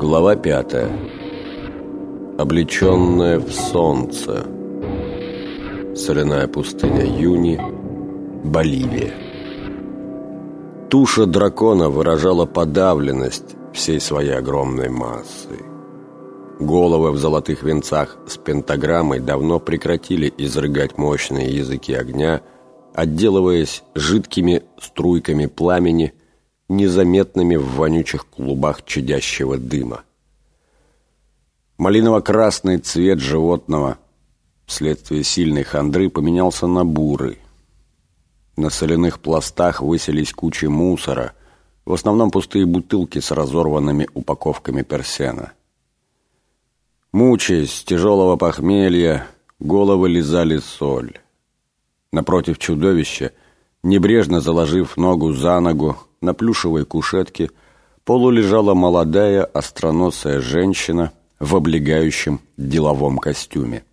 Глава пятая. Облеченная в солнце. Соляная пустыня Юни, Боливия. Туша дракона выражала подавленность всей своей огромной массой. Головы в золотых венцах с пентаграммой давно прекратили изрыгать мощные языки огня, отделываясь жидкими струйками пламени, незаметными в вонючих клубах чадящего дыма. Малиново-красный цвет животного вследствие сильной хандры поменялся на бурый. На соляных пластах выселись кучи мусора, в основном пустые бутылки с разорванными упаковками персена. Мучаясь с тяжелого похмелья, головы лизали соль. Напротив чудовища, небрежно заложив ногу за ногу, на плюшевой кушетке полулежала молодая остроносая женщина в облегающем деловом костюме.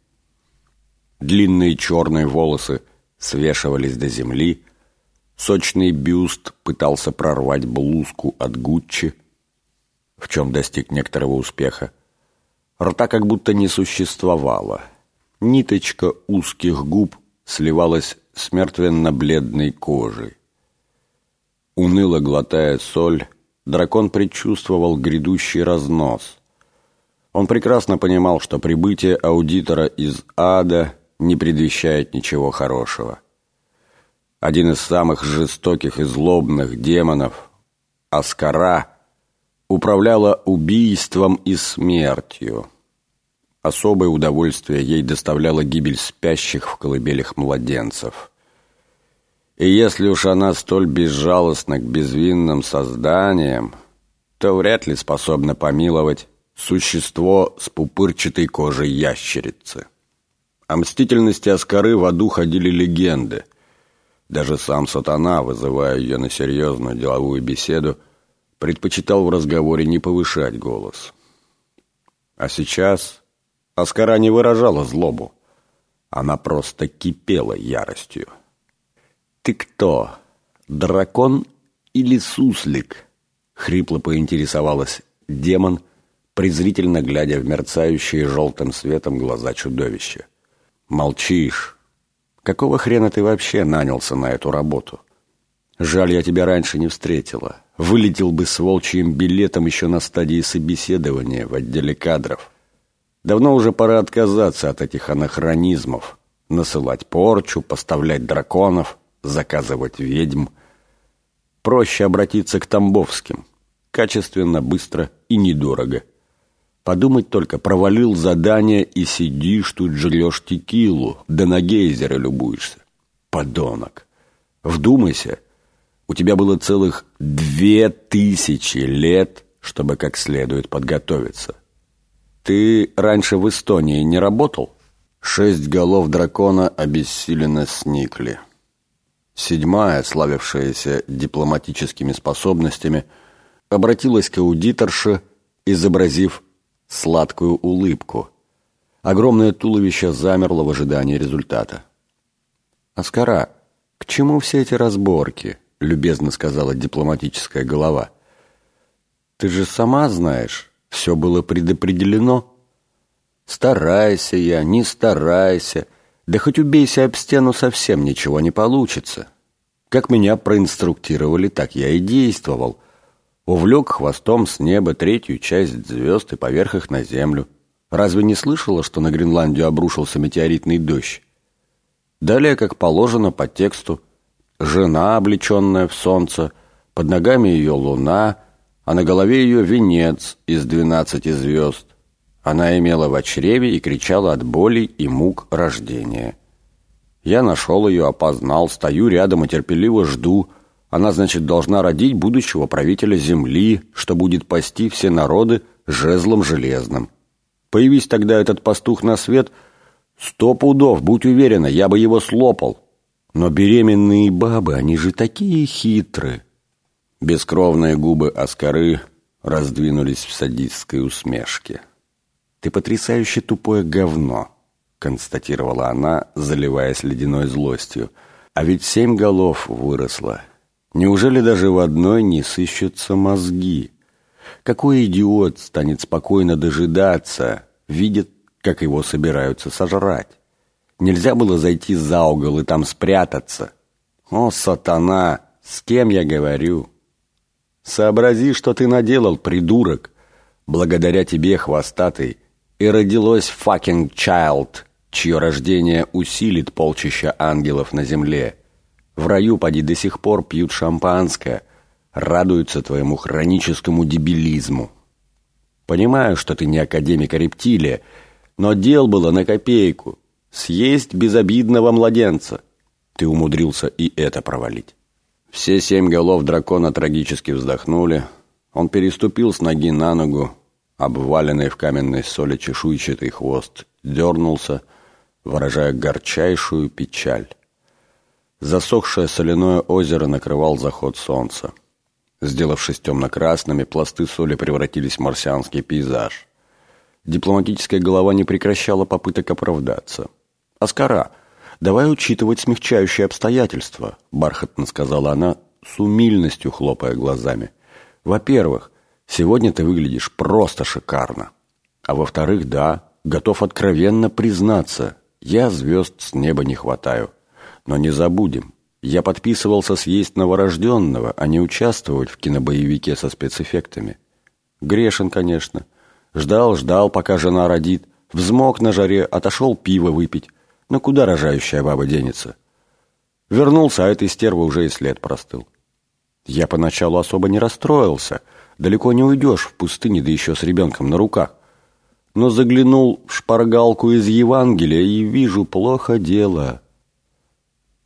Длинные черные волосы свешивались до земли, сочный бюст пытался прорвать блузку от Гуччи, в чем достиг некоторого успеха. Рта как будто не существовало. Ниточка узких губ сливалась с мертвенно-бледной кожей. Уныло глотая соль, дракон предчувствовал грядущий разнос. Он прекрасно понимал, что прибытие аудитора из ада не предвещает ничего хорошего. Один из самых жестоких и злобных демонов, Аскара, управляла убийством и смертью. Особое удовольствие ей доставляла гибель спящих в колыбелях младенцев – и если уж она столь безжалостна к безвинным созданиям, то вряд ли способна помиловать существо с пупырчатой кожей ящерицы. О мстительности Аскары в аду ходили легенды. Даже сам сатана, вызывая ее на серьезную деловую беседу, предпочитал в разговоре не повышать голос. А сейчас Аскара не выражала злобу. Она просто кипела яростью. «Ты кто, дракон или суслик?» — хрипло поинтересовалась демон, презрительно глядя в мерцающие желтым светом глаза чудовища. «Молчишь. Какого хрена ты вообще нанялся на эту работу? Жаль, я тебя раньше не встретила. Вылетел бы с волчьим билетом еще на стадии собеседования в отделе кадров. Давно уже пора отказаться от этих анахронизмов, насылать порчу, поставлять драконов» заказывать ведьм. Проще обратиться к Тамбовским. Качественно, быстро и недорого. Подумать только, провалил задание и сидишь тут жрешь текилу, да на гейзеры любуешься. Подонок. Вдумайся, у тебя было целых две тысячи лет, чтобы как следует подготовиться. Ты раньше в Эстонии не работал? Шесть голов дракона обессиленно сникли. Седьмая, славившаяся дипломатическими способностями, обратилась к аудиторше, изобразив сладкую улыбку. Огромное туловище замерло в ожидании результата. «Аскара, к чему все эти разборки?» — любезно сказала дипломатическая голова. «Ты же сама знаешь, все было предопределено. Старайся я, не старайся». Да хоть убейся об стену, совсем ничего не получится. Как меня проинструктировали, так я и действовал. Увлек хвостом с неба третью часть звезд и поверх их на землю. Разве не слышала, что на Гренландию обрушился метеоритный дождь? Далее, как положено по тексту, жена, облеченная в солнце, под ногами ее луна, а на голове ее венец из двенадцати звезд. Она имела в чреве и кричала от боли и мук рождения. Я нашел ее, опознал, стою рядом и терпеливо жду. Она, значит, должна родить будущего правителя земли, что будет пасти все народы жезлом железным. Появись тогда этот пастух на свет, сто пудов, будь уверена, я бы его слопал. Но беременные бабы, они же такие хитрые. Бескровные губы Оскары раздвинулись в садистской усмешке. «Ты потрясающе тупое говно», — констатировала она, заливаясь ледяной злостью. «А ведь семь голов выросло. Неужели даже в одной не сыщутся мозги? Какой идиот станет спокойно дожидаться, видит, как его собираются сожрать? Нельзя было зайти за угол и там спрятаться. О, сатана, с кем я говорю? Сообрази, что ты наделал, придурок. Благодаря тебе, хвостатый, и родилось fucking child, чье рождение усилит полчища ангелов на земле. В раю поди до сих пор пьют шампанское, радуются твоему хроническому дебилизму. Понимаю, что ты не академик, а рептилия, но дел было на копейку. Съесть безобидного младенца. Ты умудрился и это провалить. Все семь голов дракона трагически вздохнули. Он переступил с ноги на ногу, обваленный в каменной соли чешуйчатый хвост, дернулся, выражая горчайшую печаль. Засохшее соляное озеро накрывал заход солнца. Сделавшись темно-красными, пласты соли превратились в марсианский пейзаж. Дипломатическая голова не прекращала попыток оправдаться. «Аскара, давай учитывать смягчающие обстоятельства», — бархатно сказала она, с умильностью хлопая глазами. «Во-первых, сегодня ты выглядишь просто шикарно. А во-вторых, да, готов откровенно признаться, я звезд с неба не хватаю. Но не забудем, я подписывался съесть новорожденного, а не участвовать в кинобоевике со спецэффектами. Грешен, конечно. Ждал, ждал, пока жена родит. Взмок на жаре, отошел пиво выпить. Но куда рожающая баба денется? Вернулся, а этой стервы уже и след простыл. Я поначалу особо не расстроился. Далеко не уйдешь в пустыне, да еще с ребенком на руках. Но заглянул в шпаргалку из Евангелия и вижу, плохо дело.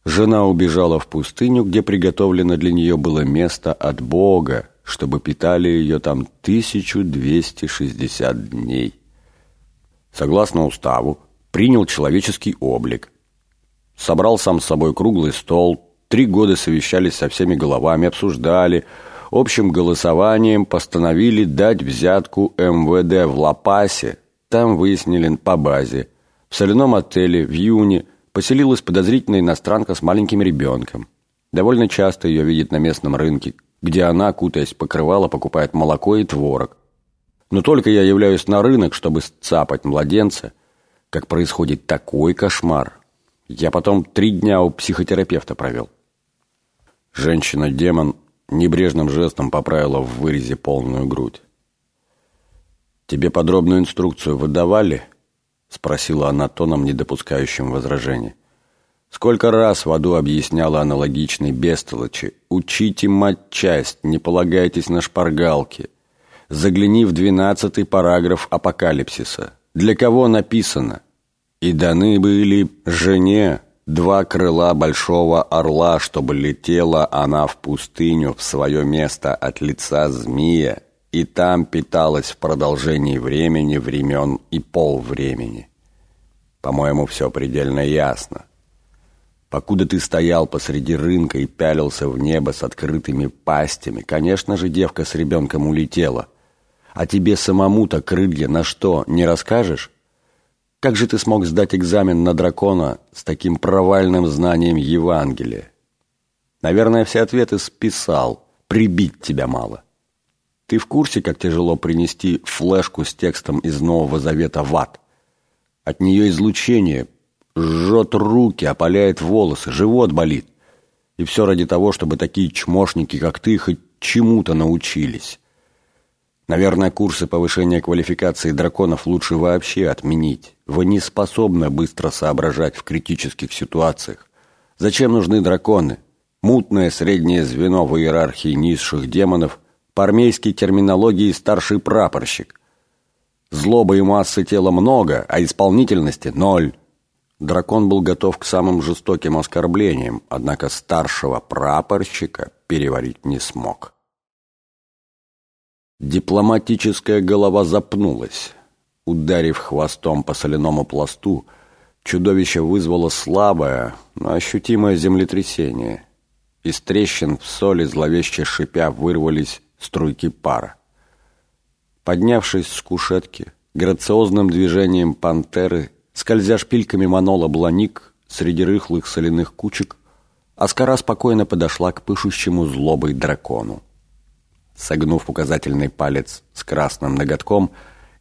Жена убежала в пустыню, где приготовлено для нее было место от Бога, чтобы питали ее там 1260 дней. Согласно уставу, принял человеческий облик. Собрал сам с собой круглый стол, три года совещались со всеми головами, обсуждали, общим голосованием постановили дать взятку МВД в Лапасе, там выяснили по базе, в соляном отеле в июне поселилась подозрительная иностранка с маленьким ребенком. Довольно часто ее видят на местном рынке, где она, кутаясь покрывала, покупает молоко и творог. Но только я являюсь на рынок, чтобы сцапать младенца, как происходит такой кошмар. Я потом три дня у психотерапевта провел. Женщина-демон небрежным жестом поправила в вырезе полную грудь. «Тебе подробную инструкцию выдавали?» Спросила она тоном, не допускающим возражений. Сколько раз в аду объясняла аналогичной бестолочи. «Учите матчасть, не полагайтесь на шпаргалки». Загляни в двенадцатый параграф апокалипсиса. Для кого написано? «И даны были жене два крыла большого орла, чтобы летела она в пустыню в свое место от лица змея, и там питалась в продолжении времени, времен и полвремени. По-моему, все предельно ясно. Покуда ты стоял посреди рынка и пялился в небо с открытыми пастями, конечно же, девка с ребенком улетела. А тебе самому-то крылья на что, не расскажешь? Как же ты смог сдать экзамен на дракона с таким провальным знанием Евангелия? Наверное, все ответы списал. Прибить тебя мало. Ты в курсе, как тяжело принести флешку с текстом из Нового Завета в ад? От нее излучение жжет руки, опаляет волосы, живот болит. И все ради того, чтобы такие чмошники, как ты, хоть чему-то научились. Наверное, курсы повышения квалификации драконов лучше вообще отменить. Вы не способны быстро соображать в критических ситуациях. Зачем нужны драконы? Мутное среднее звено в иерархии низших демонов – по армейской терминологии старший прапорщик. Злобы и массы тела много, а исполнительности ноль. Дракон был готов к самым жестоким оскорблениям, однако старшего прапорщика переварить не смог. Дипломатическая голова запнулась. Ударив хвостом по соляному пласту, чудовище вызвало слабое, но ощутимое землетрясение. Из трещин в соли зловеще шипя вырвались струйки пара. Поднявшись с кушетки, грациозным движением пантеры, скользя шпильками манола бланик среди рыхлых соляных кучек, Аскара спокойно подошла к пышущему злобой дракону. Согнув указательный палец с красным ноготком,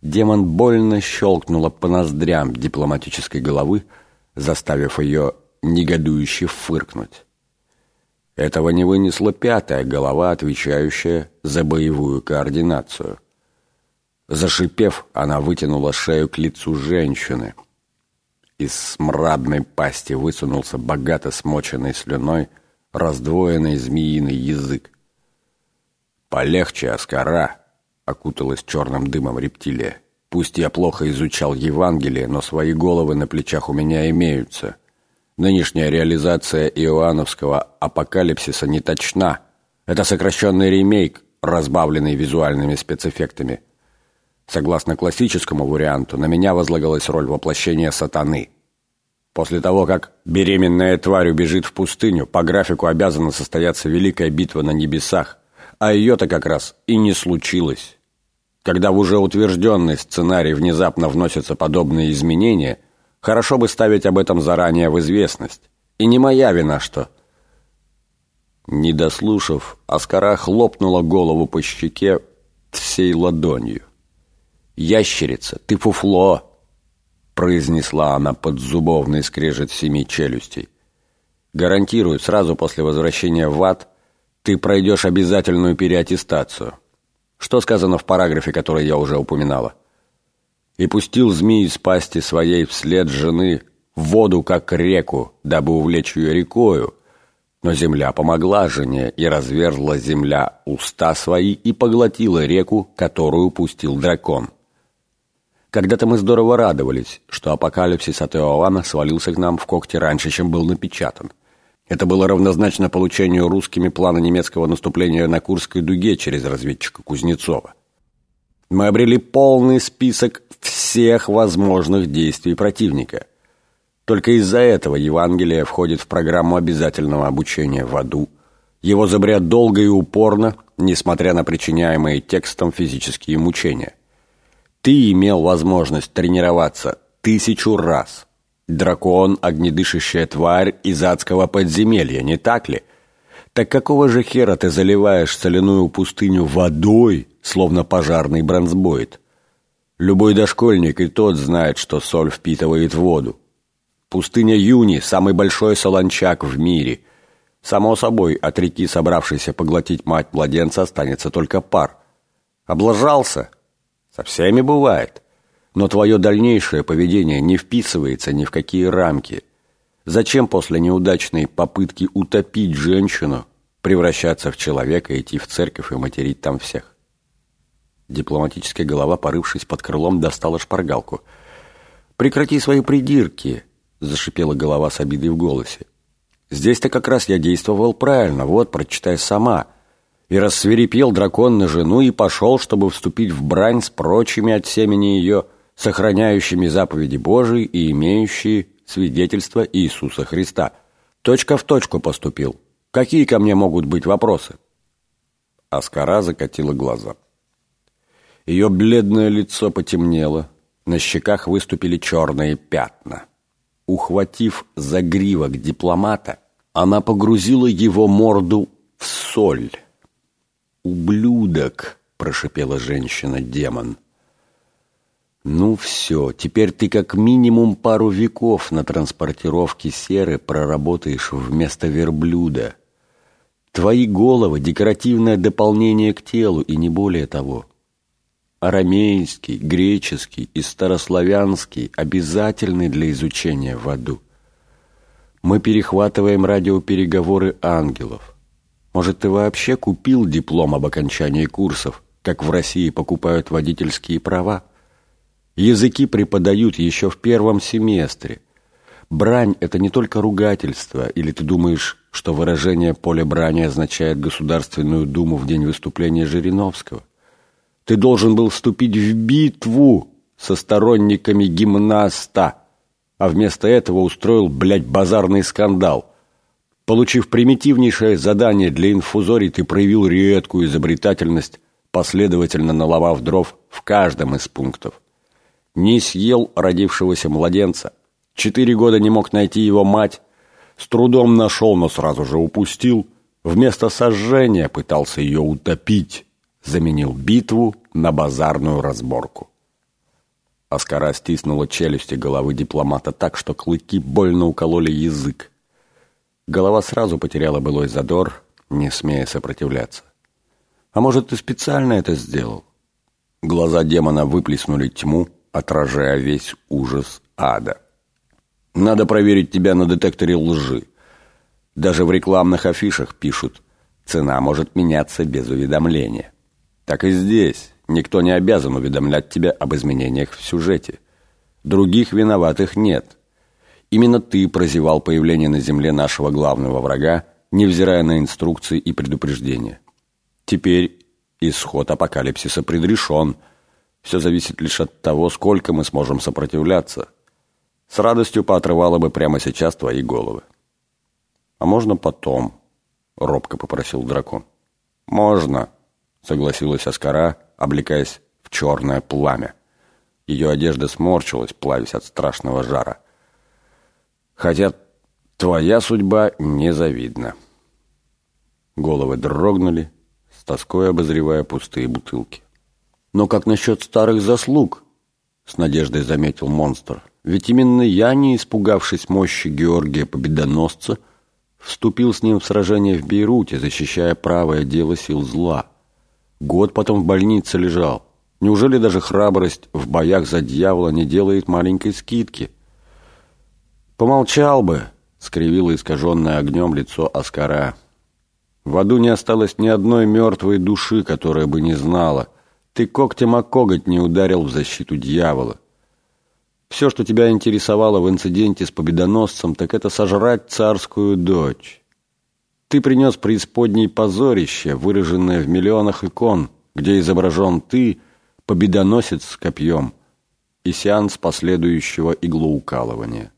демон больно щелкнула по ноздрям дипломатической головы, заставив ее негодующе фыркнуть. Этого не вынесла пятая голова, отвечающая за боевую координацию. Зашипев, она вытянула шею к лицу женщины. Из смрадной пасти высунулся богато смоченный слюной раздвоенный змеиный язык. «Полегче, Аскара!» — окуталась черным дымом рептилия. «Пусть я плохо изучал Евангелие, но свои головы на плечах у меня имеются. Нынешняя реализация иоанновского апокалипсиса не точна. Это сокращенный ремейк, разбавленный визуальными спецэффектами. Согласно классическому варианту, на меня возлагалась роль воплощения сатаны. После того, как беременная тварь убежит в пустыню, по графику обязана состояться великая битва на небесах, а ее-то как раз и не случилось. Когда в уже утвержденный сценарий внезапно вносятся подобные изменения, хорошо бы ставить об этом заранее в известность. И не моя вина, что... Не дослушав, Аскара хлопнула голову по щеке всей ладонью. «Ящерица, ты фуфло!» произнесла она под зубовный скрежет семи челюстей. «Гарантирую, сразу после возвращения в ад ты пройдешь обязательную переаттестацию. Что сказано в параграфе, который я уже упоминала? И пустил змеи из пасти своей вслед жены в воду, как реку, дабы увлечь ее рекою. Но земля помогла жене, и разверзла земля уста свои и поглотила реку, которую пустил дракон. Когда-то мы здорово радовались, что апокалипсис от Иоанна свалился к нам в когти раньше, чем был напечатан. Это было равнозначно получению русскими плана немецкого наступления на Курской дуге через разведчика Кузнецова. Мы обрели полный список всех возможных действий противника. Только из-за этого Евангелие входит в программу обязательного обучения в аду. Его забрят долго и упорно, несмотря на причиняемые текстом физические мучения. Ты имел возможность тренироваться тысячу раз – Дракон – огнедышащая тварь из адского подземелья, не так ли? Так какого же хера ты заливаешь соляную пустыню водой, словно пожарный бронзбойт? Любой дошкольник и тот знает, что соль впитывает воду. Пустыня Юни – самый большой солончак в мире. Само собой, от реки, собравшейся поглотить мать младенца, останется только пар. Облажался? Со всеми бывает. Но твое дальнейшее поведение не вписывается ни в какие рамки. Зачем после неудачной попытки утопить женщину превращаться в человека, идти в церковь и материть там всех? Дипломатическая голова, порывшись под крылом, достала шпаргалку. «Прекрати свои придирки!» — зашипела голова с обидой в голосе. «Здесь-то как раз я действовал правильно. Вот, прочитай сама». И рассверепел дракон на жену и пошел, чтобы вступить в брань с прочими от семени ее сохраняющими заповеди Божии и имеющие свидетельство Иисуса Христа. Точка в точку поступил. Какие ко мне могут быть вопросы?» Аскара закатила глаза. Ее бледное лицо потемнело, на щеках выступили черные пятна. Ухватив за гривок дипломата, она погрузила его морду в соль. «Ублюдок!» – прошипела женщина-демон – ну все, теперь ты как минимум пару веков на транспортировке серы проработаешь вместо верблюда. Твои головы — декоративное дополнение к телу, и не более того. Арамейский, греческий и старославянский обязательны для изучения в аду. Мы перехватываем радиопереговоры ангелов. Может, ты вообще купил диплом об окончании курсов, как в России покупают водительские права? Языки преподают еще в первом семестре. Брань – это не только ругательство, или ты думаешь, что выражение «поле брани» означает Государственную Думу в день выступления Жириновского? Ты должен был вступить в битву со сторонниками гимнаста, а вместо этого устроил, блядь, базарный скандал. Получив примитивнейшее задание для инфузорий, ты проявил редкую изобретательность, последовательно наломав дров в каждом из пунктов не съел родившегося младенца. Четыре года не мог найти его мать. С трудом нашел, но сразу же упустил. Вместо сожжения пытался ее утопить. заменил битву на базарную разборку. Аскара стиснула челюсти головы дипломата так, что клыки больно укололи язык. Голова сразу потеряла былой задор, не смея сопротивляться. А может, ты специально это сделал? Глаза демона выплеснули тьму, отражая весь ужас ада. Надо проверить тебя на детекторе лжи. Даже в рекламных афишах пишут «Цена может меняться без уведомления». Так и здесь. Никто не обязан уведомлять тебя об изменениях в сюжете. Других виноватых нет. Именно ты прозевал появление на Земле нашего главного врага, невзирая на инструкции и предупреждения. Теперь исход апокалипсиса предрешен. Все зависит лишь от того, сколько мы сможем сопротивляться. С радостью поотрывала бы прямо сейчас твои головы. «А можно потом?» — робко попросил дракон. «Можно», — согласилась Аскара, облекаясь в черное пламя. Ее одежда сморщилась, плавясь от страшного жара. «Хотя твоя судьба незавидна». Головы дрогнули, с тоской обозревая пустые бутылки. «Но как насчет старых заслуг?» — с надеждой заметил монстр. «Ведь именно я, не испугавшись мощи Георгия Победоносца, вступил с ним в сражение в Бейруте, защищая правое дело сил зла. Год потом в больнице лежал. Неужели даже храбрость в боях за дьявола не делает маленькой скидки?» «Помолчал бы», — скривило искаженное огнем лицо Оскара. В аду не осталось ни одной мертвой души, которая бы не знала. Ты когтем о коготь не ударил в защиту дьявола. Все, что тебя интересовало в инциденте с победоносцем, так это сожрать царскую дочь. Ты принес преисподней позорище, выраженное в миллионах икон, где изображен ты, победоносец с копьем, и сеанс последующего иглоукалывания.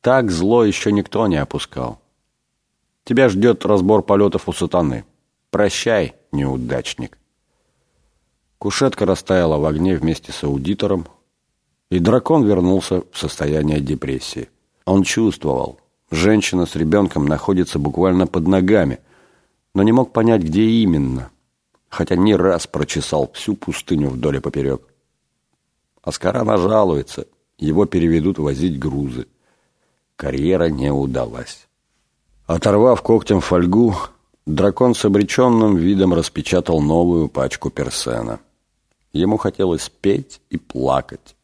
Так зло еще никто не опускал. Тебя ждет разбор полетов у сатаны. Прощай, неудачник. Кушетка растаяла в огне вместе с аудитором, и дракон вернулся в состояние депрессии. Он чувствовал, женщина с ребенком находится буквально под ногами, но не мог понять, где именно, хотя не раз прочесал всю пустыню вдоль и поперек. Аскара жалуется, его переведут возить грузы. Карьера не удалась. Оторвав когтем фольгу, дракон с обреченным видом распечатал новую пачку персена. Ему хотелось петь и плакать.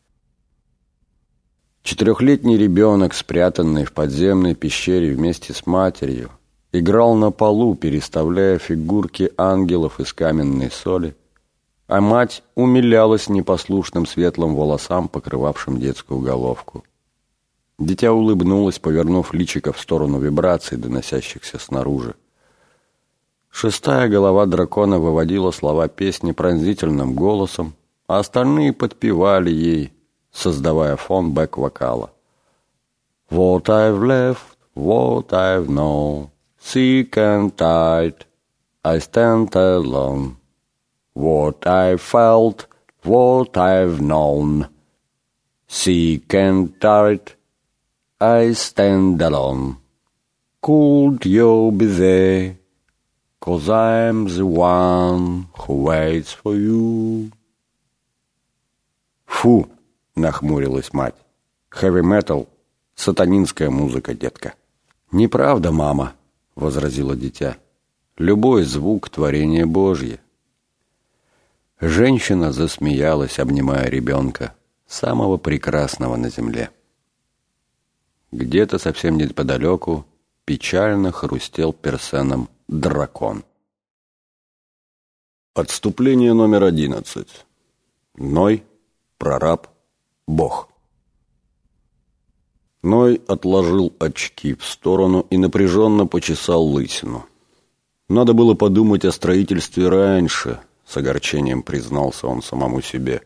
Четырехлетний ребенок, спрятанный в подземной пещере вместе с матерью, играл на полу, переставляя фигурки ангелов из каменной соли, а мать умилялась непослушным светлым волосам, покрывавшим детскую головку. Дитя улыбнулось, повернув личико в сторону вибраций, доносящихся снаружи. Шестая голова дракона выводила слова песни пронзительным голосом, а остальные подпевали ей, создавая фон бэк-вокала. What I've left, what I've known, sick and tired, I stand alone. What I've felt, what I've known, sick and tired, I stand alone. Could you be there? Cause I'm the one who waits for you. Фу, нахмурилась мать. Хэви-метал — сатанинская музыка, детка. Неправда, мама, возразила дитя. Любой звук — творение Божье. Женщина засмеялась, обнимая ребенка, самого прекрасного на земле. Где-то совсем неподалеку печально хрустел персеном дракон. Отступление номер одиннадцать. Ной, прораб, бог. Ной отложил очки в сторону и напряженно почесал лысину. Надо было подумать о строительстве раньше, с огорчением признался он самому себе.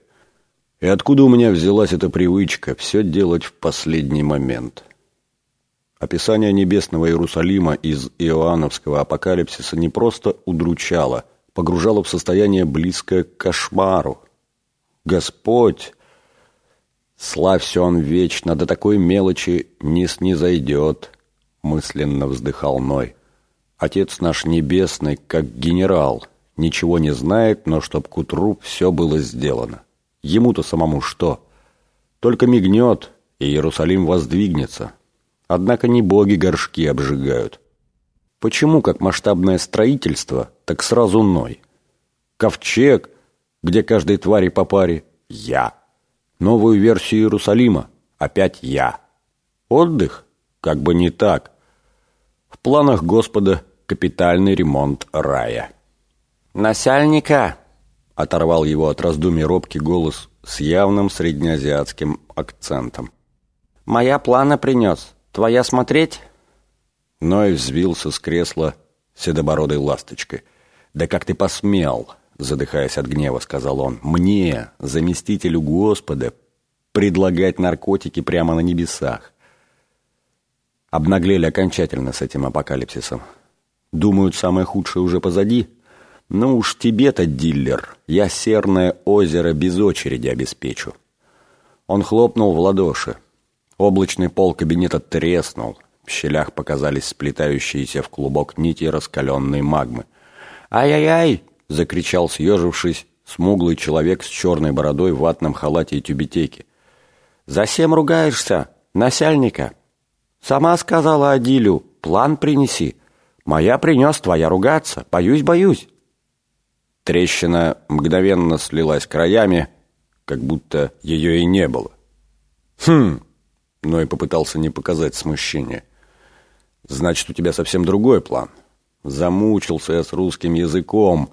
И откуда у меня взялась эта привычка все делать в последний момент? Описание небесного Иерусалима из Иоанновского апокалипсиса не просто удручало, погружало в состояние близкое к кошмару. Господь, славься Он вечно, до такой мелочи не снизойдет, мысленно вздыхал Ной. Отец наш небесный, как генерал, ничего не знает, но чтоб к утру все было сделано. Ему-то самому что? Только мигнет, и Иерусалим воздвигнется. Однако не боги горшки обжигают. Почему как масштабное строительство, так сразу Ной? Ковчег, где каждой твари по паре – я. Новую версию Иерусалима – опять я. Отдых? Как бы не так. В планах Господа капитальный ремонт рая. «Насяльника!» — оторвал его от раздумий робкий голос с явным среднеазиатским акцентом. «Моя плана принес. Твоя смотреть?» Ной взвился с кресла седобородой ласточкой. «Да как ты посмел!» — задыхаясь от гнева, сказал он. «Мне, заместителю Господа, предлагать наркотики прямо на небесах!» Обнаглели окончательно с этим апокалипсисом. Думают, самое худшее уже позади — «Ну уж тебе-то, диллер, я серное озеро без очереди обеспечу». Он хлопнул в ладоши. Облачный пол кабинета треснул. В щелях показались сплетающиеся в клубок нити раскаленной магмы. «Ай-яй-яй!» — закричал, съежившись, смуглый человек с черной бородой в ватном халате и тюбетейке. «Засем ругаешься, насяльника!» «Сама сказала Адилю, план принеси. Моя принес, твоя ругаться. Боюсь-боюсь». Трещина мгновенно слилась краями, как будто ее и не было. «Хм!» — но и попытался не показать смущения. «Значит, у тебя совсем другой план. Замучился я с русским языком.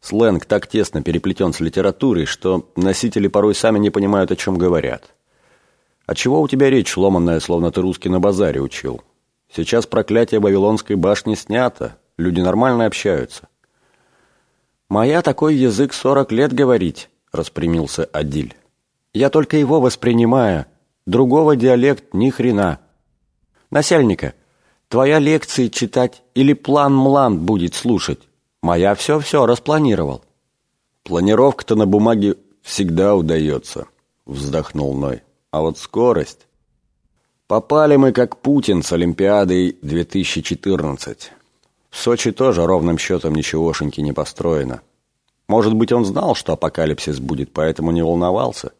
Сленг так тесно переплетен с литературой, что носители порой сами не понимают, о чем говорят. А чего у тебя речь ломанная, словно ты русский на базаре учил? Сейчас проклятие Вавилонской башни снято, люди нормально общаются». «Моя такой язык сорок лет говорить», — распрямился Адиль. «Я только его воспринимаю. Другого диалект ни хрена. Насельника, твоя лекции читать или план-млан будет слушать? Моя все-все распланировал». «Планировка-то на бумаге всегда удается», — вздохнул Ной. «А вот скорость...» «Попали мы как Путин с Олимпиадой 2014. В Сочи тоже ровным счетом ничегошеньки не построено. Может быть, он знал, что апокалипсис будет, поэтому не волновался.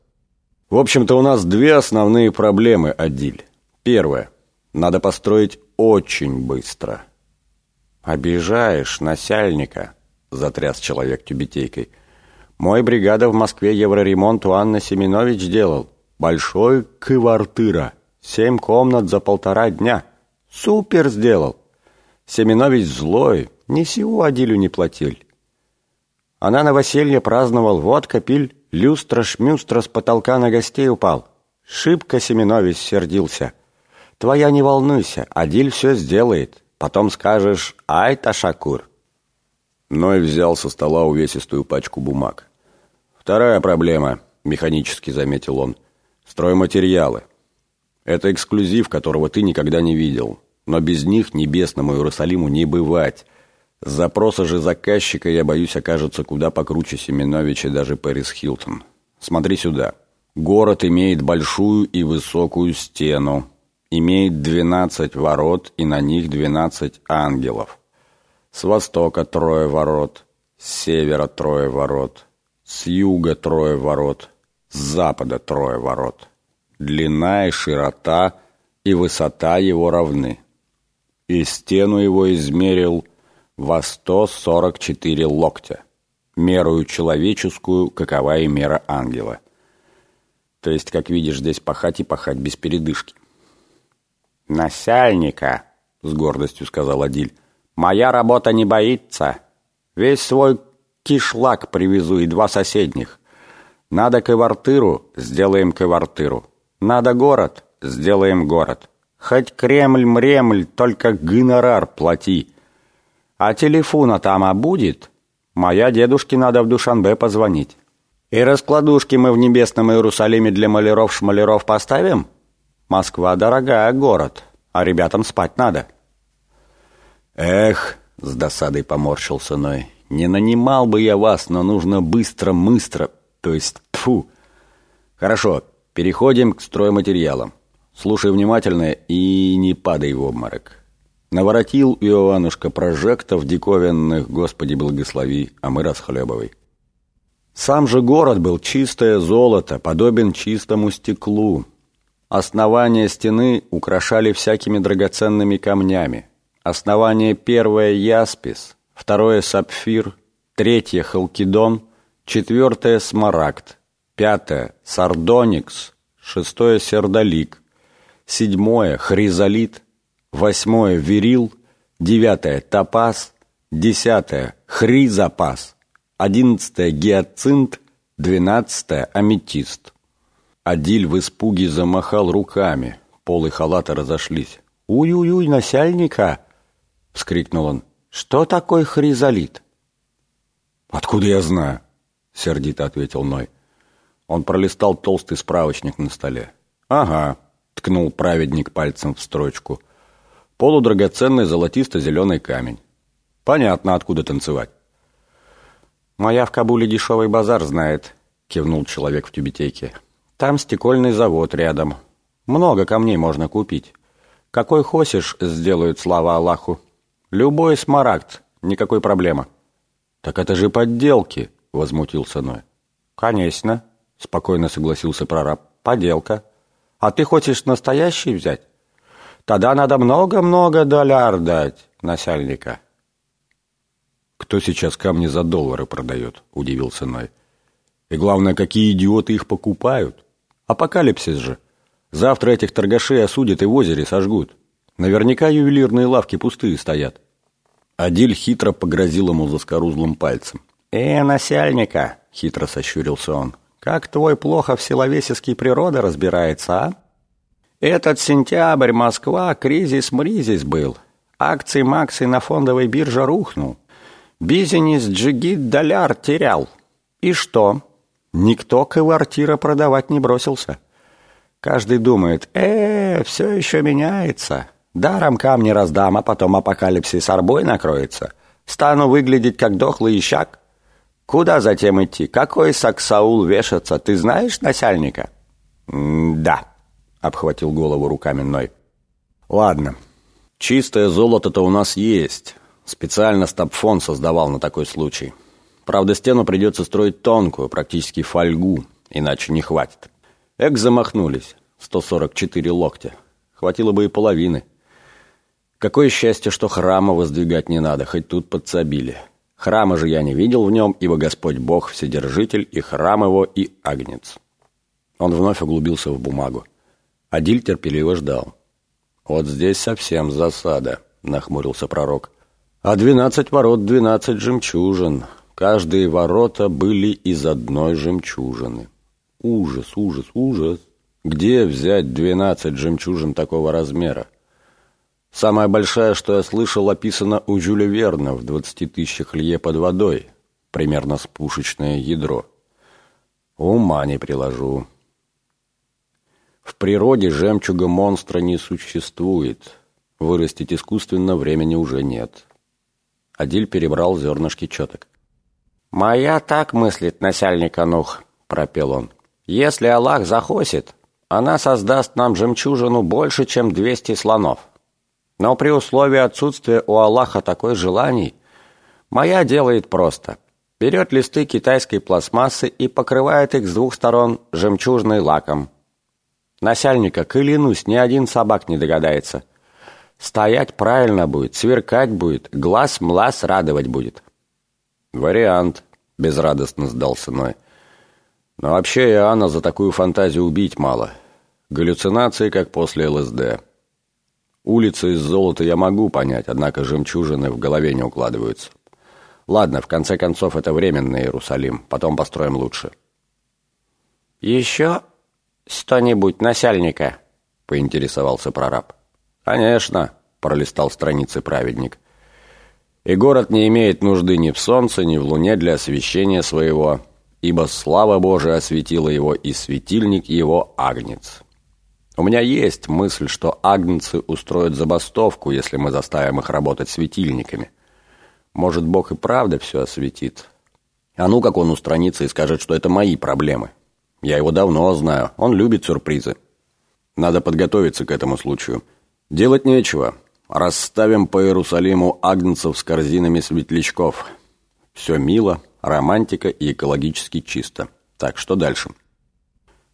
В общем-то, у нас две основные проблемы, Адиль. Первое. Надо построить очень быстро. «Обижаешь насяльника», — затряс человек тюбетейкой. «Мой бригада в Москве евроремонт у Анны Семенович делал. Большой квартира. Семь комнат за полтора дня. Супер сделал. Семенович злой, ни сего Адилю не платил. Она на веселье праздновал, вот копиль, люстра-шмюстра с потолка на гостей упал. Шибко Семенович сердился. Твоя не волнуйся, Адиль все сделает. Потом скажешь «Ай, Ташакур». Ной взял со стола увесистую пачку бумаг. «Вторая проблема», — механически заметил он, — «стройматериалы. Это эксклюзив, которого ты никогда не видел но без них небесному Иерусалиму не бывать. Запроса же заказчика, я боюсь, окажется куда покруче Семеновича даже Пэрис Хилтон. Смотри сюда. Город имеет большую и высокую стену, имеет 12 ворот и на них 12 ангелов. С востока трое ворот, с севера трое ворот, с юга трое ворот, с запада трое ворот. Длина и широта и высота его равны и стену его измерил во 144 локтя, мерую человеческую, какова и мера ангела. То есть, как видишь, здесь пахать и пахать без передышки. «Насяльника», — с гордостью сказал Адиль, — «моя работа не боится. Весь свой кишлак привезу и два соседних. Надо квартиру, сделаем квартиру. Надо город, сделаем город. Хоть Кремль-мремль, только гонорар плати. А телефона там а будет? Моя дедушке надо в Душанбе позвонить. И раскладушки мы в небесном Иерусалиме для маляров-шмаляров поставим? Москва дорогая город, а ребятам спать надо. Эх, с досадой поморщился Ной, не нанимал бы я вас, но нужно быстро-мыстро, то есть, тфу. Хорошо, переходим к стройматериалам. Слушай внимательно и не падай в обморок. Наворотил Иоаннушка прожектов диковинных, Господи благослови, а мы расхлебывай. Сам же город был чистое золото, подобен чистому стеклу. Основание стены украшали всякими драгоценными камнями. Основание первое – яспис, второе – сапфир, третье – халкидон, четвертое – смарагд, пятое – сардоникс, шестое – сердолик, седьмое – хризолит, восьмое – верил, девятое – топаз, десятое – хризопаз, одиннадцатое – гиацинт, двенадцатое – аметист. Адиль в испуге замахал руками, полы халата разошлись. «Уй-уй-уй, насяльника!» — вскрикнул он. «Что такое хризолит?» «Откуда я знаю?» — сердито ответил Ной. Он пролистал толстый справочник на столе. «Ага», — ткнул праведник пальцем в строчку. «Полудрагоценный золотисто-зеленый камень. Понятно, откуда танцевать». «Моя в Кабуле дешевый базар знает», — кивнул человек в тюбетейке. «Там стекольный завод рядом. Много камней можно купить. Какой хочешь, сделают, слава Аллаху. Любой смарагд, никакой проблемы». «Так это же подделки», — возмутился Ной. «Конечно», — спокойно согласился прораб. «Поделка. А ты хочешь настоящий взять? Тогда надо много-много доляр дать, насяльника». «Кто сейчас камни за доллары продает?» — удивился Ной. «И главное, какие идиоты их покупают? Апокалипсис же. Завтра этих торгашей осудят и в озере сожгут. Наверняка ювелирные лавки пустые стоят». Адиль хитро погрозил ему заскорузлым пальцем. «Э, насяльника!» — хитро сощурился он. «Как твой плохо в силовесиской природы разбирается, а? Этот сентябрь Москва кризис-мризис был. Акции-максы на фондовой бирже рухнул. Бизнес джигит доляр терял. И что? Никто квартира продавать не бросился. Каждый думает, э, все еще меняется». Даром камни раздам, а потом апокалипсис арбой накроется. Стану выглядеть как дохлый ищак. Куда затем идти? Какой саксаул вешаться? Ты знаешь насяльника? «Да», — обхватил голову руками Ной. «Ладно, чистое золото-то у нас есть. Специально стабфон создавал на такой случай. Правда, стену придется строить тонкую, практически фольгу, иначе не хватит. Эк замахнулись, 144 локтя. Хватило бы и половины. Какое счастье, что храма воздвигать не надо, хоть тут подсобили. Храма же я не видел в нем, ибо Господь Бог Вседержитель, и храм его, и агнец. Он вновь углубился в бумагу. Адиль терпеливо ждал. «Вот здесь совсем засада», — нахмурился пророк. «А двенадцать ворот, двенадцать жемчужин. Каждые ворота были из одной жемчужины. Ужас, ужас, ужас. Где взять двенадцать жемчужин такого размера?» Самая большая, что я слышал, описана у Жюля Верна в двадцати тысячах лье под водой, примерно с пушечное ядро. Ума не приложу. В природе жемчуга монстра не существует. Вырастить искусственно времени уже нет. Адиль перебрал зернышки четок. «Моя так мыслит, насяльник Анух», — пропел он. «Если Аллах захочет, она создаст нам жемчужину больше, чем двести слонов. Но при условии отсутствия у Аллаха такой желаний, моя делает просто. Берет листы китайской пластмассы и покрывает их с двух сторон жемчужной лаком. Насяльника, клянусь, ни один собак не догадается. Стоять правильно будет, сверкать будет, глаз-млаз радовать будет. Вариант, безрадостно сдался Ной. Но вообще Иоанна за такую фантазию убить мало. Галлюцинации, как после ЛСД. Улицы из золота я могу понять, однако жемчужины в голове не укладываются. Ладно, в конце концов, это временный Иерусалим. Потом построим лучше. «Еще что-нибудь, насяльника?» — поинтересовался прораб. «Конечно», — пролистал страницы праведник. «И город не имеет нужды ни в солнце, ни в луне для освещения своего, ибо слава Божия осветила его, и светильник его агнец». У меня есть мысль, что агнцы устроят забастовку, если мы заставим их работать светильниками. Может, Бог и правда все осветит. А ну, как он устранится и скажет, что это мои проблемы. Я его давно знаю, он любит сюрпризы. Надо подготовиться к этому случаю. Делать нечего. Расставим по Иерусалиму агнцев с корзинами светлячков. Все мило, романтика и экологически чисто. Так, что дальше?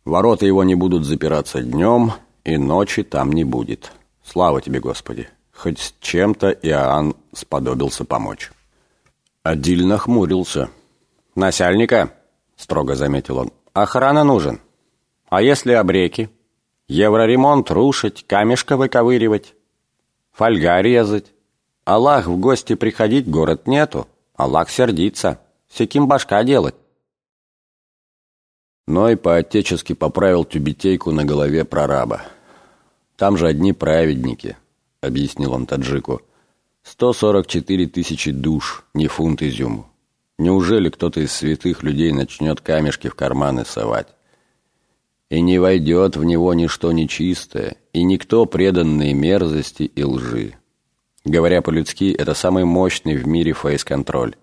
Ворота его не будут запираться днем, и ночи там не будет. Слава тебе, Господи! Хоть с чем-то Иоанн сподобился помочь. Адиль нахмурился. «Насяльника?» — строго заметил он. «Охрана нужен. А если обреки? Евроремонт рушить, камешка выковыривать, фольга резать. Аллах в гости приходить город нету. Аллах сердится. Секим башка делать». Ной по-отечески поправил тюбетейку на голове прораба. «Там же одни праведники», — объяснил он таджику. «Сто сорок четыре тысячи душ, не фунт изюму. Неужели кто-то из святых людей начнет камешки в карманы совать? И не войдет в него ничто нечистое, и никто преданный мерзости и лжи. Говоря по-людски, это самый мощный в мире фейс-контроль.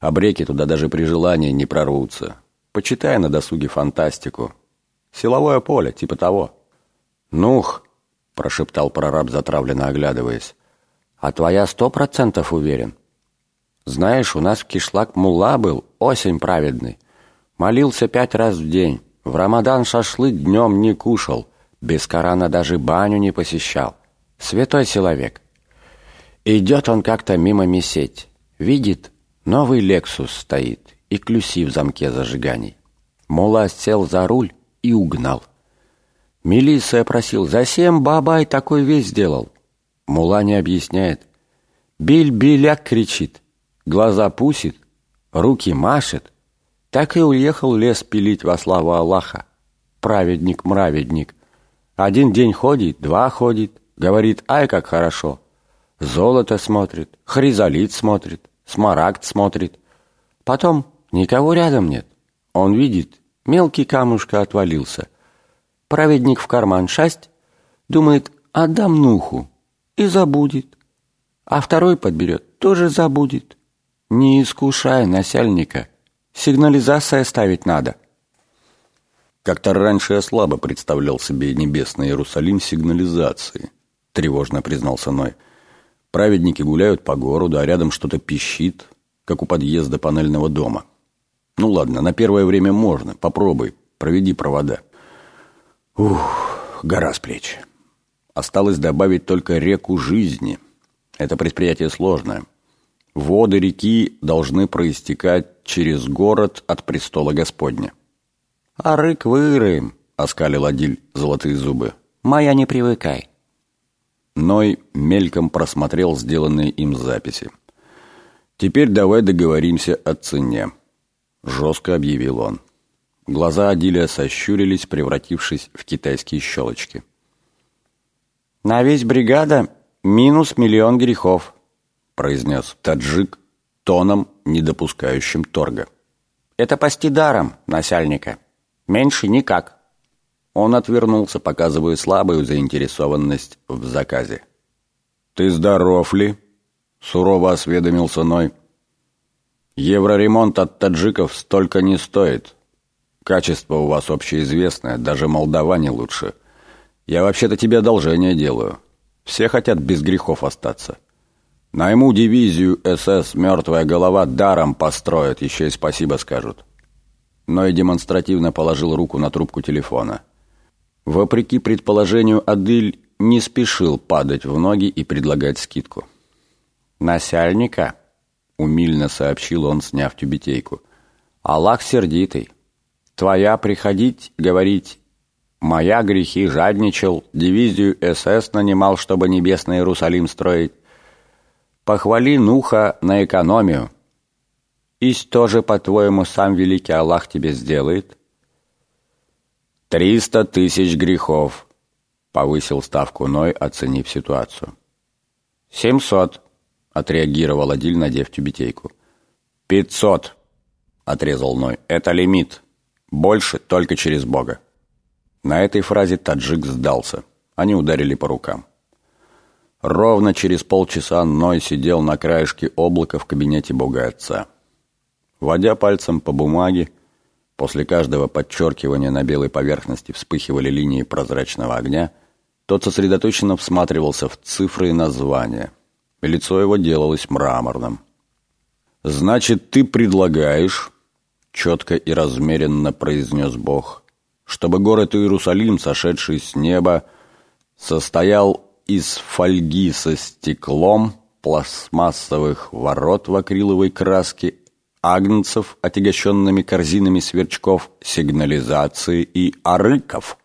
Обреки туда даже при желании не прорвутся. Почитай на досуге фантастику. Силовое поле, типа того. «Нух!» – прошептал прораб, затравленно оглядываясь. «А твоя сто процентов уверен?» Знаешь, у нас в кишлак мулла был, осень праведный. Молился пять раз в день. В Рамадан шашлык днем не кушал. Без Корана даже баню не посещал. Святой человек. Идет он как-то мимо месеть. Видит, новый «Лексус» стоит и ключи в замке зажиганий. Мула сел за руль и угнал. Милиция просил, «Засем бабай такой весь сделал». Мула не объясняет. «Биль-биляк» кричит глаза пусит, руки машет, так и уехал лес пилить во славу Аллаха. Праведник-мраведник. Один день ходит, два ходит, говорит, ай, как хорошо. Золото смотрит, хризолит смотрит, смарагд смотрит. Потом никого рядом нет. Он видит, мелкий камушка отвалился. Праведник в карман шасть, думает, отдам нуху, и забудет. А второй подберет, тоже забудет. «Не искушай насяльника. Сигнализация ставить надо». Как-то раньше я слабо представлял себе небесный Иерусалим сигнализации, тревожно признался Ной. Праведники гуляют по городу, а рядом что-то пищит, как у подъезда панельного дома. Ну ладно, на первое время можно, попробуй, проведи провода. Ух, гора с плеч. Осталось добавить только реку жизни. Это предприятие сложное. Воды реки должны проистекать через город от престола Господня. «А рык вырыем», — оскалил Адиль золотые зубы. «Моя не привыкай». Ной мельком просмотрел сделанные им записи. «Теперь давай договоримся о цене», — жестко объявил он. Глаза Адиля сощурились, превратившись в китайские щелочки. «На весь бригада минус миллион грехов», произнес таджик тоном, не допускающим торга. «Это почти даром, насяльника. Меньше никак». Он отвернулся, показывая слабую заинтересованность в заказе. «Ты здоров ли?» — сурово осведомился Ной. «Евроремонт от таджиков столько не стоит. Качество у вас общеизвестное, даже молдаване лучше. Я вообще-то тебе одолжение делаю. Все хотят без грехов остаться». Найму дивизию СС «Мертвая голова» даром построят, еще и спасибо скажут. Но и демонстративно положил руку на трубку телефона. Вопреки предположению, Адыль не спешил падать в ноги и предлагать скидку. «Насяльника?» — умильно сообщил он, сняв тюбетейку. «Аллах сердитый. Твоя приходить, говорить, моя грехи жадничал, дивизию СС нанимал, чтобы небесный Иерусалим строить. Похвали Нуха на экономию. Ись тоже, по-твоему, сам великий Аллах тебе сделает? Триста тысяч грехов, повысил ставку Ной, оценив ситуацию. Семьсот, отреагировал Адиль, надев тюбетейку. Пятьсот, отрезал Ной. Это лимит. Больше только через Бога. На этой фразе таджик сдался. Они ударили по рукам. Ровно через полчаса Ной сидел на краешке облака в кабинете Бога Отца. Водя пальцем по бумаге, после каждого подчеркивания на белой поверхности вспыхивали линии прозрачного огня, Тот сосредоточенно всматривался в цифры и названия. И лицо его делалось мраморным. «Значит, ты предлагаешь...» — четко и размеренно произнес Бог, чтобы город Иерусалим, сошедший с неба, состоял из фольги со стеклом, пластмассовых ворот в акриловой краске, агнцев, отягощенными корзинами сверчков, сигнализации и арыков.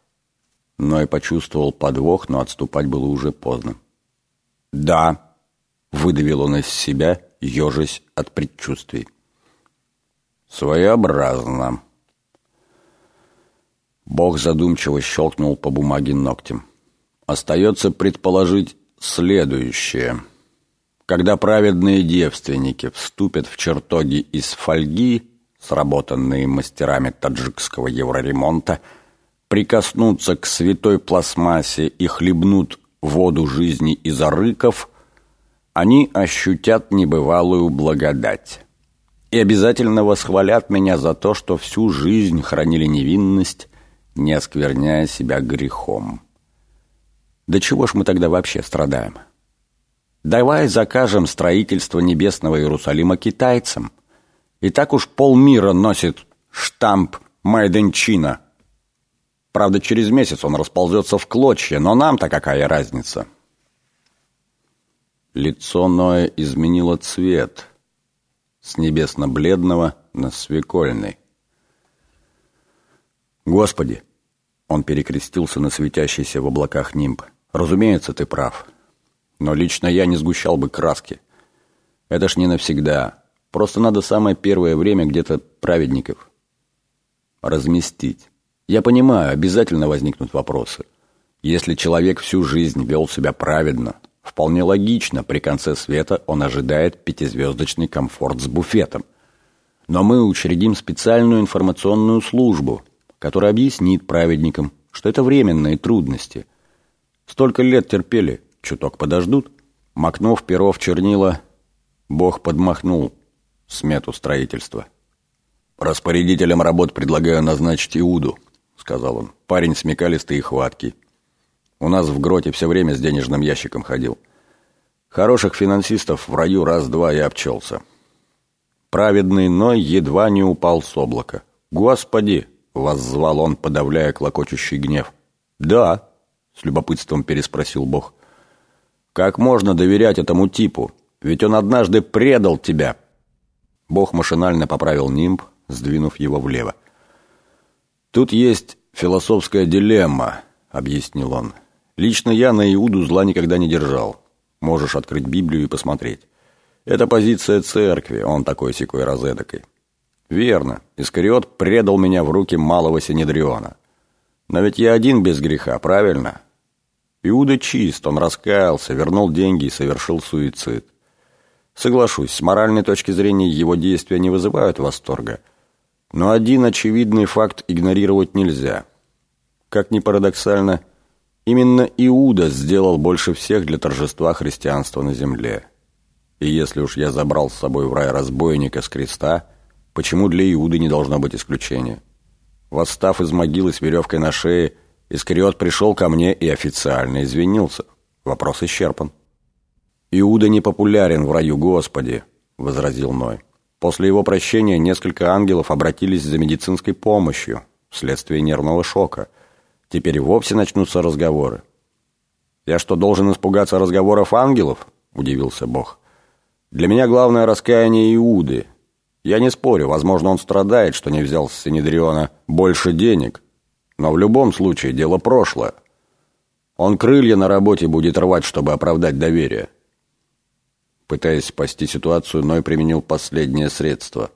Но и почувствовал подвох, но отступать было уже поздно. «Да», — выдавил он из себя, ежась от предчувствий. «Своеобразно». Бог задумчиво щелкнул по бумаге ногтем. Остается предположить следующее. Когда праведные девственники вступят в чертоги из фольги, сработанные мастерами таджикского евроремонта, прикоснутся к святой пластмассе и хлебнут воду жизни из арыков, они ощутят небывалую благодать. И обязательно восхвалят меня за то, что всю жизнь хранили невинность, не оскверняя себя грехом. Да чего ж мы тогда вообще страдаем? Давай закажем строительство небесного Иерусалима китайцам. И так уж полмира носит штамп «Made in China». Правда, через месяц он расползется в клочья, но нам-то какая разница? Лицо Ноя изменило цвет с небесно-бледного на свекольный. «Господи!» Он перекрестился на светящийся в облаках нимб. Разумеется, ты прав. Но лично я не сгущал бы краски. Это ж не навсегда. Просто надо самое первое время где-то праведников разместить. Я понимаю, обязательно возникнут вопросы. Если человек всю жизнь вел себя праведно, вполне логично, при конце света он ожидает пятизвездочный комфорт с буфетом. Но мы учредим специальную информационную службу, которая объяснит праведникам, что это временные трудности – Столько лет терпели, чуток подождут. Макнув перо в чернила, Бог подмахнул смету строительства. «Распорядителем работ предлагаю назначить Иуду», — сказал он. «Парень смекалистый и хваткий. У нас в гроте все время с денежным ящиком ходил. Хороших финансистов в раю раз-два и обчелся. Праведный Ной едва не упал с облака. «Господи!» — воззвал он, подавляя клокочущий гнев. «Да!» С любопытством переспросил Бог. «Как можно доверять этому типу? Ведь он однажды предал тебя!» Бог машинально поправил нимб, сдвинув его влево. «Тут есть философская дилемма», — объяснил он. «Лично я на Иуду зла никогда не держал. Можешь открыть Библию и посмотреть. Это позиция церкви, он такой секой розедокой. Верно, Искариот предал меня в руки малого Синедриона. Но ведь я один без греха, правильно? Иуда чист, он раскаялся, вернул деньги и совершил суицид. Соглашусь, с моральной точки зрения его действия не вызывают восторга. Но один очевидный факт игнорировать нельзя. Как ни парадоксально, именно Иуда сделал больше всех для торжества христианства на земле. И если уж я забрал с собой в рай разбойника с креста, почему для Иуды не должно быть исключения? Восстав из могилы с веревкой на шее, Искариот пришел ко мне и официально извинился. Вопрос исчерпан. «Иуда не популярен в раю Господи», — возразил Ной. После его прощения несколько ангелов обратились за медицинской помощью вследствие нервного шока. Теперь вовсе начнутся разговоры. «Я что, должен испугаться разговоров ангелов?» — удивился Бог. «Для меня главное раскаяние Иуды. Я не спорю, возможно, он страдает, что не взял с Синедриона больше денег, но в любом случае дело прошлое. Он крылья на работе будет рвать, чтобы оправдать доверие. Пытаясь спасти ситуацию, Ной применил последнее средство.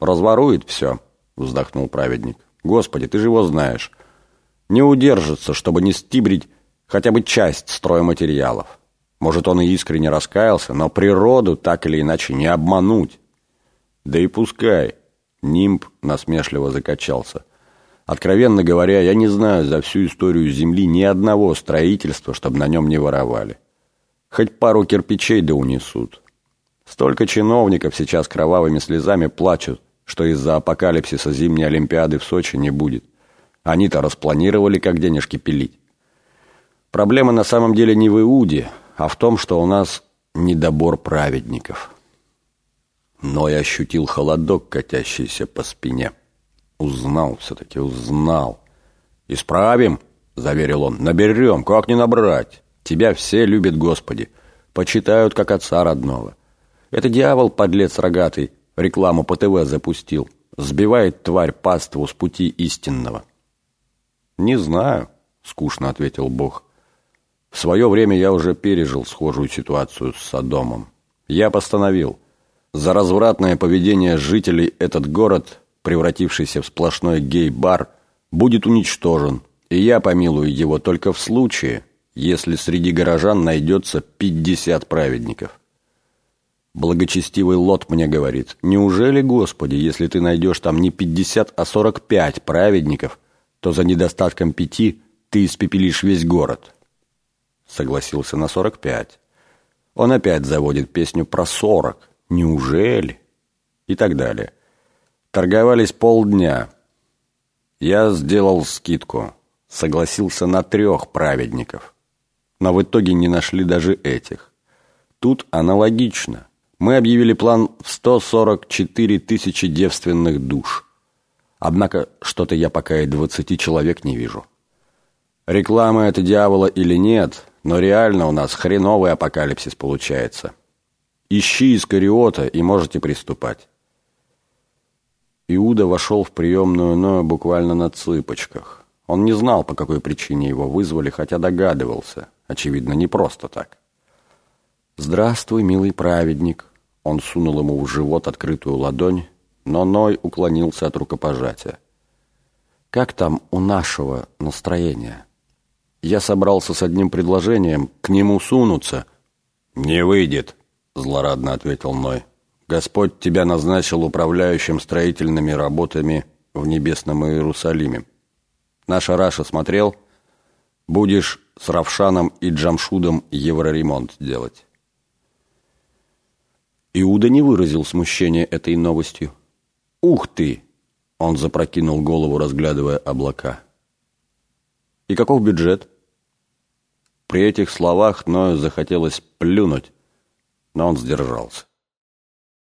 «Разворует все», — вздохнул праведник. «Господи, ты же его знаешь. Не удержится, чтобы не стибрить хотя бы часть стройматериалов. Может, он и искренне раскаялся, но природу так или иначе не обмануть. Да и пускай». Нимб насмешливо закачался. Откровенно говоря, я не знаю за всю историю Земли ни одного строительства, чтобы на нем не воровали. Хоть пару кирпичей да унесут. Столько чиновников сейчас кровавыми слезами плачут, что из-за апокалипсиса зимней Олимпиады в Сочи не будет. Они-то распланировали, как денежки пилить. Проблема на самом деле не в Иуде, а в том, что у нас недобор праведников. Но я ощутил холодок, катящийся по спине. Узнал все-таки, узнал. «Исправим», — заверил он, — «наберем, как не набрать. Тебя все любят, Господи, почитают, как отца родного. Это дьявол, подлец рогатый, рекламу по ТВ запустил. Сбивает тварь паству с пути истинного». «Не знаю», — скучно ответил Бог. «В свое время я уже пережил схожую ситуацию с Содомом. Я постановил, за развратное поведение жителей этот город, превратившийся в сплошной гей-бар, будет уничтожен, и я помилую его только в случае, если среди горожан найдется 50 праведников. Благочестивый Лот мне говорит, неужели, Господи, если ты найдешь там не 50, а 45 праведников, то за недостатком пяти ты испепелишь весь город? Согласился на 45. Он опять заводит песню про 40. Неужели? И так далее. Торговались полдня. Я сделал скидку. Согласился на трех праведников. Но в итоге не нашли даже этих. Тут аналогично. Мы объявили план в 144 тысячи девственных душ. Однако что-то я пока и 20 человек не вижу. Реклама это дьявола или нет, но реально у нас хреновый апокалипсис получается. Ищи Искариота и можете приступать. Иуда вошел в приемную Ноя буквально на цыпочках. Он не знал, по какой причине его вызвали, хотя догадывался. Очевидно, не просто так. «Здравствуй, милый праведник!» Он сунул ему в живот открытую ладонь, но Ной уклонился от рукопожатия. «Как там у нашего настроения?» Я собрался с одним предложением, к нему сунуться. «Не выйдет», — злорадно ответил Ной. «Господь тебя назначил управляющим строительными работами в небесном Иерусалиме. Наша Раша смотрел, будешь с Равшаном и Джамшудом евроремонт делать». Иуда не выразил смущения этой новостью. «Ух ты!» — он запрокинул голову, разглядывая облака. «И каков бюджет?» При этих словах Ною захотелось плюнуть, но он сдержался.